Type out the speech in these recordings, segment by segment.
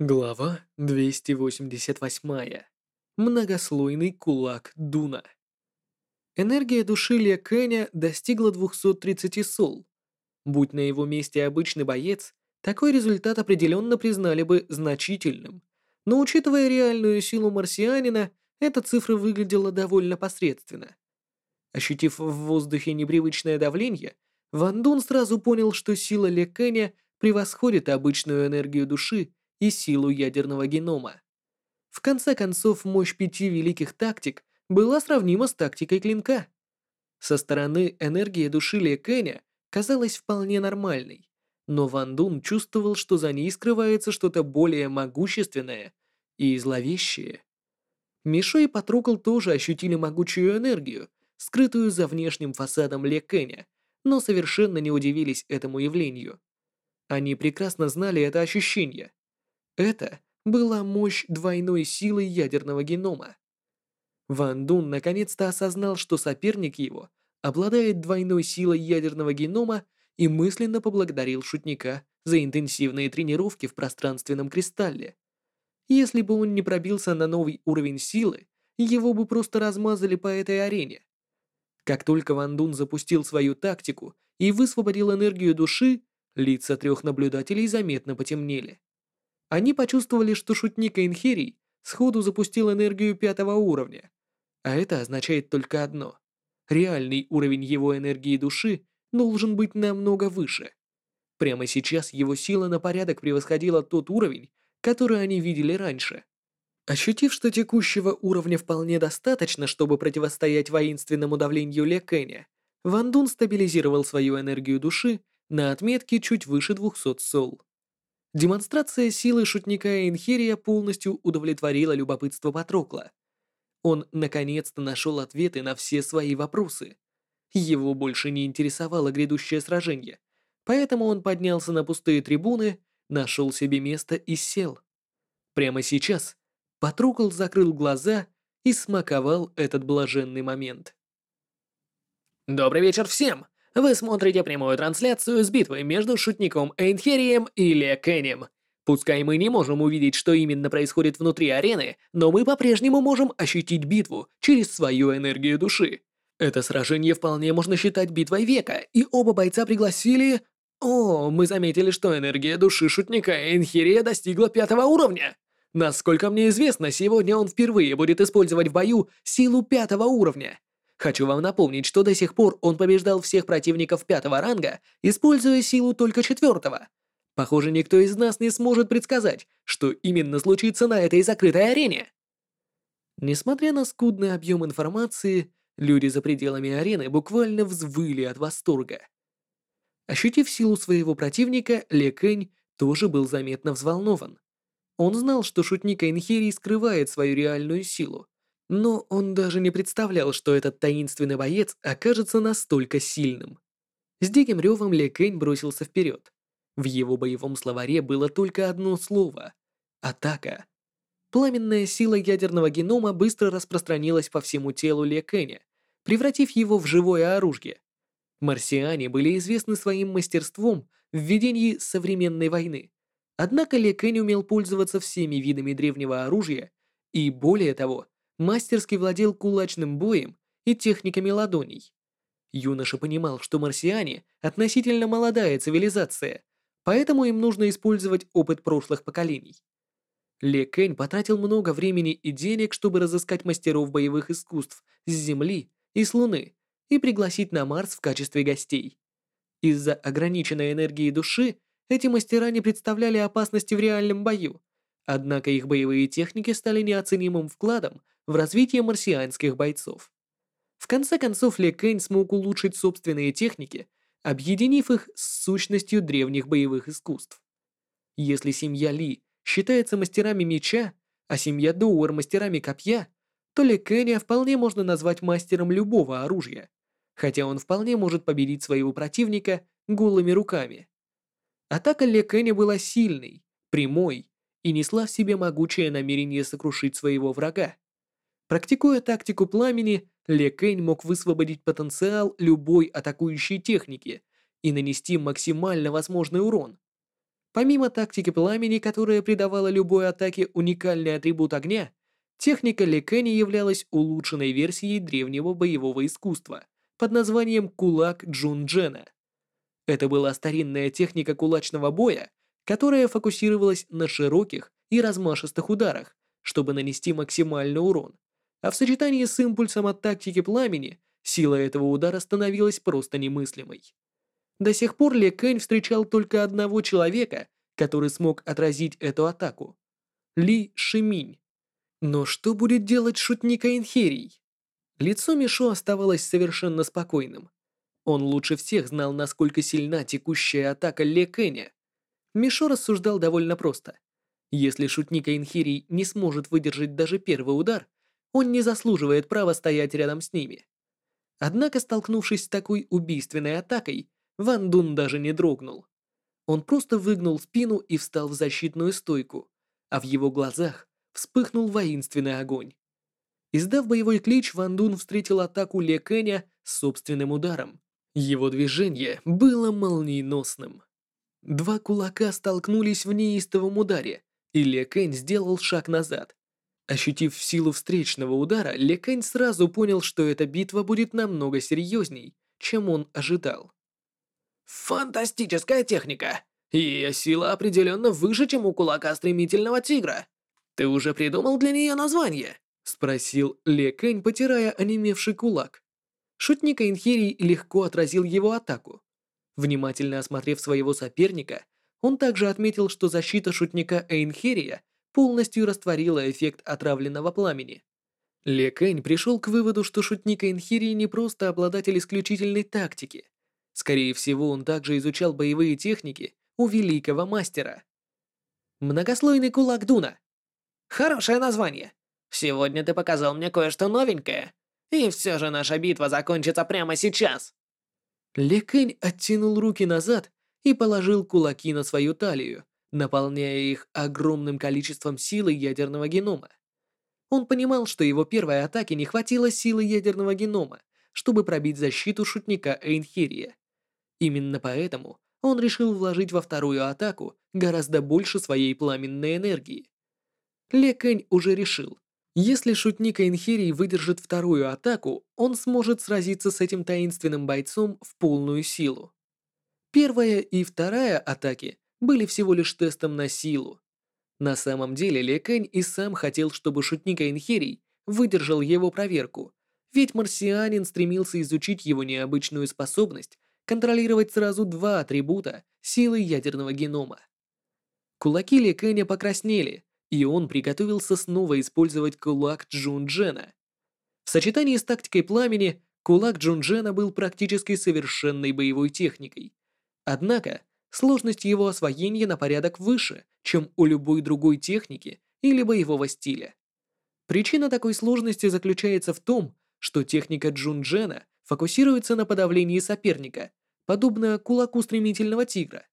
Глава 288. Многослойный кулак Дуна. Энергия души Ле Кэня достигла 230 сол. Будь на его месте обычный боец, такой результат определенно признали бы значительным. Но учитывая реальную силу марсианина, эта цифра выглядела довольно посредственно. Ощутив в воздухе непривычное давление, Ван Дун сразу понял, что сила Ле Кэня превосходит обычную энергию души и силу ядерного генома. В конце концов, мощь пяти великих тактик была сравнима с тактикой клинка. Со стороны энергия души Ли Кэня казалась вполне нормальной, но Ван Дун чувствовал, что за ней скрывается что-то более могущественное и зловещее. Мишо и Патрукл тоже ощутили могучую энергию, скрытую за внешним фасадом Ле Кэня, но совершенно не удивились этому явлению. Они прекрасно знали это ощущение. Это была мощь двойной силы ядерного генома. Ван Дун наконец-то осознал, что соперник его обладает двойной силой ядерного генома и мысленно поблагодарил шутника за интенсивные тренировки в пространственном кристалле. Если бы он не пробился на новый уровень силы, его бы просто размазали по этой арене. Как только Ван Дун запустил свою тактику и высвободил энергию души, лица трех наблюдателей заметно потемнели. Они почувствовали, что шутник Эйнхерий сходу запустил энергию пятого уровня. А это означает только одно. Реальный уровень его энергии души должен быть намного выше. Прямо сейчас его сила на порядок превосходила тот уровень, который они видели раньше. Ощутив, что текущего уровня вполне достаточно, чтобы противостоять воинственному давлению Ле Кэня, Ван Дун стабилизировал свою энергию души на отметке чуть выше 200 сол. Демонстрация силы шутника Энхерия полностью удовлетворила любопытство Патрокла. Он наконец-то нашел ответы на все свои вопросы. Его больше не интересовало грядущее сражение, поэтому он поднялся на пустые трибуны, нашел себе место и сел. Прямо сейчас Патрокл закрыл глаза и смаковал этот блаженный момент. Добрый вечер всем! Вы смотрите прямую трансляцию с битвой между шутником Эйнхерием и Ле Кенем. Пускай мы не можем увидеть, что именно происходит внутри арены, но мы по-прежнему можем ощутить битву через свою энергию души. Это сражение вполне можно считать битвой века, и оба бойца пригласили... О, мы заметили, что энергия души шутника Эйнхерия достигла пятого уровня. Насколько мне известно, сегодня он впервые будет использовать в бою силу пятого уровня. Хочу вам напомнить, что до сих пор он побеждал всех противников пятого ранга, используя силу только четвертого. Похоже, никто из нас не сможет предсказать, что именно случится на этой закрытой арене. Несмотря на скудный объем информации, люди за пределами арены буквально взвыли от восторга. Ощутив силу своего противника, Ле Кэнь тоже был заметно взволнован. Он знал, что шутник Эйнхерий скрывает свою реальную силу, но он даже не представлял, что этот таинственный боец окажется настолько сильным. С диким ревом Ле Кэнь бросился вперед. В его боевом словаре было только одно слово — «атака». Пламенная сила ядерного генома быстро распространилась по всему телу Ле Кэня, превратив его в живое оружие. Марсиане были известны своим мастерством в ведении современной войны. Однако Ле Кэнь умел пользоваться всеми видами древнего оружия и, более того, мастерски владел кулачным боем и техниками ладоней. Юноша понимал, что марсиане – относительно молодая цивилизация, поэтому им нужно использовать опыт прошлых поколений. Ле Кэнь потратил много времени и денег, чтобы разыскать мастеров боевых искусств с Земли и с Луны и пригласить на Марс в качестве гостей. Из-за ограниченной энергии души эти мастера не представляли опасности в реальном бою, однако их боевые техники стали неоценимым вкладом в развитие марсианских бойцов. В конце концов, Ле Кэнь смог улучшить собственные техники, объединив их с сущностью древних боевых искусств. Если семья Ли считается мастерами меча, а семья Доуэр мастерами копья, то Ле Кэня вполне можно назвать мастером любого оружия, хотя он вполне может победить своего противника голыми руками. Атака Ле Кэня была сильной, прямой и несла в себе могучее намерение сокрушить своего врага. Практикуя тактику пламени, Ле Кэнь мог высвободить потенциал любой атакующей техники и нанести максимально возможный урон. Помимо тактики пламени, которая придавала любой атаке уникальный атрибут огня, техника Лекэни являлась улучшенной версией древнего боевого искусства под названием Кулак Джунджена. Это была старинная техника кулачного боя, которая фокусировалась на широких и размашистых ударах, чтобы нанести максимальный урон. А в сочетании с импульсом от тактики пламени, сила этого удара становилась просто немыслимой. До сих пор Ле Кэнь встречал только одного человека, который смог отразить эту атаку. Ли Шиминь. Но что будет делать шутник Инхерий? Лицо Мишо оставалось совершенно спокойным. Он лучше всех знал, насколько сильна текущая атака Ле Кэня. Мишо рассуждал довольно просто. Если шутник Инхирий не сможет выдержать даже первый удар, он не заслуживает права стоять рядом с ними. Однако, столкнувшись с такой убийственной атакой, Ван Дун даже не дрогнул. Он просто выгнул спину и встал в защитную стойку, а в его глазах вспыхнул воинственный огонь. Издав боевой клич, Ван Дун встретил атаку Ле Кэня собственным ударом. Его движение было молниеносным. Два кулака столкнулись в неистовом ударе, и Ле Кэнь сделал шаг назад. Ощутив силу встречного удара, Ле Кэнь сразу понял, что эта битва будет намного серьезней, чем он ожидал. Фантастическая техника! Ее сила определенно выше, чем у кулака стремительного тигра. Ты уже придумал для нее название? Спросил Ле Кэнь, потирая онемевший кулак. Шутник Инхирий легко отразил его атаку. Внимательно осмотрев своего соперника, он также отметил, что защита шутника Эйнхерия полностью растворила эффект отравленного пламени. Ле Кэнь пришел к выводу, что шутник Эйнхирий не просто обладатель исключительной тактики, Скорее всего, он также изучал боевые техники у великого мастера. Многослойный кулак Дуна. Хорошее название. Сегодня ты показал мне кое-что новенькое. И все же наша битва закончится прямо сейчас. Лекэнь оттянул руки назад и положил кулаки на свою талию, наполняя их огромным количеством силы ядерного генома. Он понимал, что его первой атаке не хватило силы ядерного генома, чтобы пробить защиту шутника Эйнхирия. Именно поэтому он решил вложить во вторую атаку гораздо больше своей пламенной энергии. Ле Кэнь уже решил, если шутник Эйнхерий выдержит вторую атаку, он сможет сразиться с этим таинственным бойцом в полную силу. Первая и вторая атаки были всего лишь тестом на силу. На самом деле Ле Кэнь и сам хотел, чтобы шутник Эйнхерий выдержал его проверку, ведь марсианин стремился изучить его необычную способность контролировать сразу два атрибута силы ядерного генома. Кулаки Ли Кэня покраснели, и он приготовился снова использовать кулак Джунджена. В сочетании с тактикой пламени, кулак Джунджена был практически совершенной боевой техникой. Однако, сложность его освоения на порядок выше, чем у любой другой техники или боевого стиля. Причина такой сложности заключается в том, что техника Джунджена фокусируется на подавлении соперника, подобно кулаку стремительного тигра.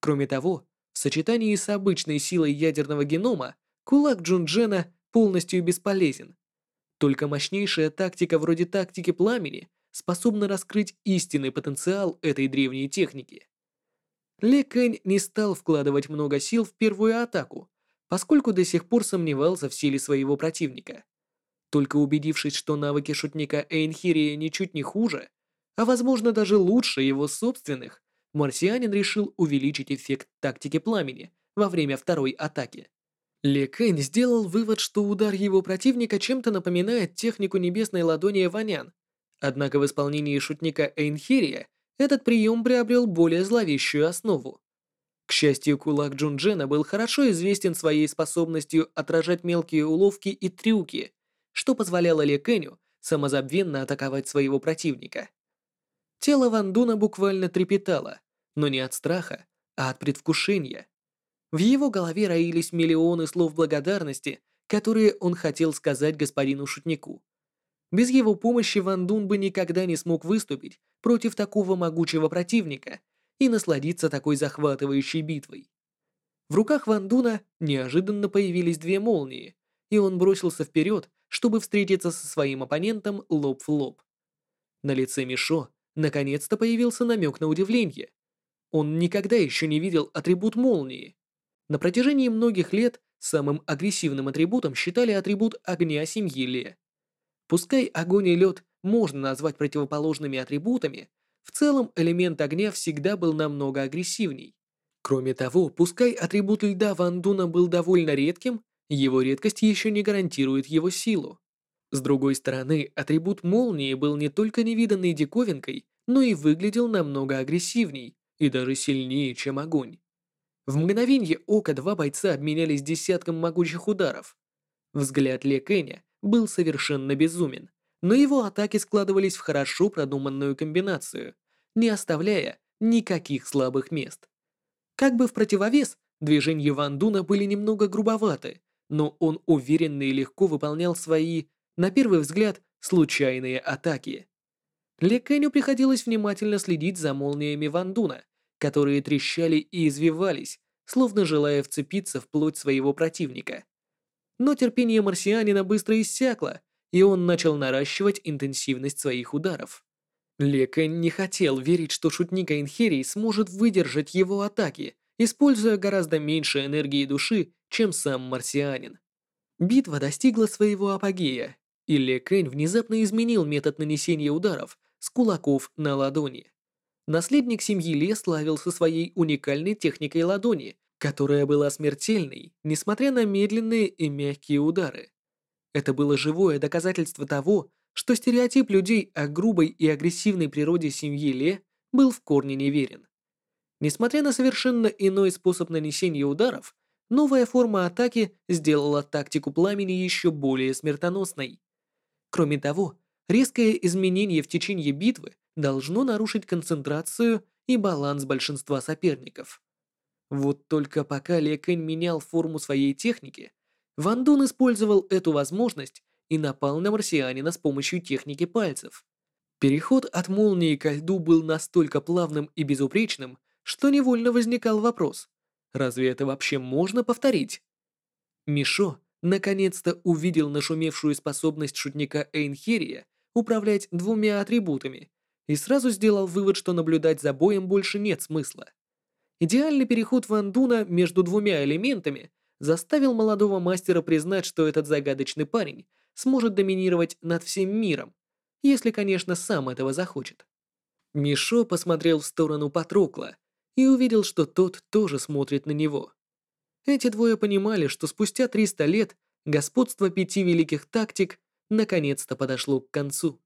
Кроме того, в сочетании с обычной силой ядерного генома, кулак Джунджена полностью бесполезен. Только мощнейшая тактика вроде тактики пламени способна раскрыть истинный потенциал этой древней техники. Ле Кэнь не стал вкладывать много сил в первую атаку, поскольку до сих пор сомневался в силе своего противника. Только убедившись, что навыки шутника Эйнхирия ничуть не хуже, а возможно даже лучше его собственных, марсианин решил увеличить эффект тактики пламени во время второй атаки. Ле Кэнь сделал вывод, что удар его противника чем-то напоминает технику небесной ладони Ванян. Однако в исполнении шутника Эйнхирия этот прием приобрел более зловещую основу. К счастью, кулак Джунджена был хорошо известен своей способностью отражать мелкие уловки и трюки, что позволяло Ле Кэню самозабвенно атаковать своего противника. Тело Ван Дуна буквально трепетало, но не от страха, а от предвкушения. В его голове роились миллионы слов благодарности, которые он хотел сказать господину шутнику. Без его помощи Ван Дун бы никогда не смог выступить против такого могучего противника и насладиться такой захватывающей битвой. В руках Ван Дуна неожиданно появились две молнии, и он бросился вперед, чтобы встретиться со своим оппонентом лоб в лоб. На лице Мишо Наконец-то появился намек на удивление. Он никогда еще не видел атрибут молнии. На протяжении многих лет самым агрессивным атрибутом считали атрибут огня семьи Ле. Пускай огонь и лед можно назвать противоположными атрибутами, в целом элемент огня всегда был намного агрессивней. Кроме того, пускай атрибут льда Ван Дуна был довольно редким, его редкость еще не гарантирует его силу. С другой стороны, атрибут молнии был не только невиданной диковинкой, но и выглядел намного агрессивней и даже сильнее, чем огонь. В мгновенье ока два бойца обменялись десятком могучих ударов. Взгляд Ле Кэня был совершенно безумен, но его атаки складывались в хорошо продуманную комбинацию, не оставляя никаких слабых мест. Как бы в противовес, движения Ван Дуна были немного грубоваты, но он уверенно и легко выполнял свои, на первый взгляд, случайные атаки. Ле Кэню приходилось внимательно следить за молниями Ван Дуна, которые трещали и извивались, словно желая вцепиться в плоть своего противника. Но терпение марсианина быстро иссякло, и он начал наращивать интенсивность своих ударов. Лекэн не хотел верить, что шутник Айнхерий сможет выдержать его атаки, используя гораздо меньше энергии души, чем сам марсианин. Битва достигла своего апогея, и Лекэнь внезапно изменил метод нанесения ударов с кулаков на ладони. Наследник семьи Ле славился своей уникальной техникой ладони, которая была смертельной, несмотря на медленные и мягкие удары. Это было живое доказательство того, что стереотип людей о грубой и агрессивной природе семьи Ле был в корне неверен. Несмотря на совершенно иной способ нанесения ударов, новая форма атаки сделала тактику пламени еще более смертоносной. Кроме того, резкое изменение в течение битвы должно нарушить концентрацию и баланс большинства соперников. Вот только пока Кэнь менял форму своей техники, Ван Дун использовал эту возможность и напал на марсианина с помощью техники пальцев. Переход от молнии ко льду был настолько плавным и безупречным, что невольно возникал вопрос, разве это вообще можно повторить? Мишо наконец-то увидел нашумевшую способность шутника Эйнхерия управлять двумя атрибутами и сразу сделал вывод, что наблюдать за боем больше нет смысла. Идеальный переход Ван Дуна между двумя элементами заставил молодого мастера признать, что этот загадочный парень сможет доминировать над всем миром, если, конечно, сам этого захочет. Мишо посмотрел в сторону Патрокла и увидел, что тот тоже смотрит на него. Эти двое понимали, что спустя 300 лет господство пяти великих тактик наконец-то подошло к концу.